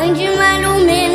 أجمل من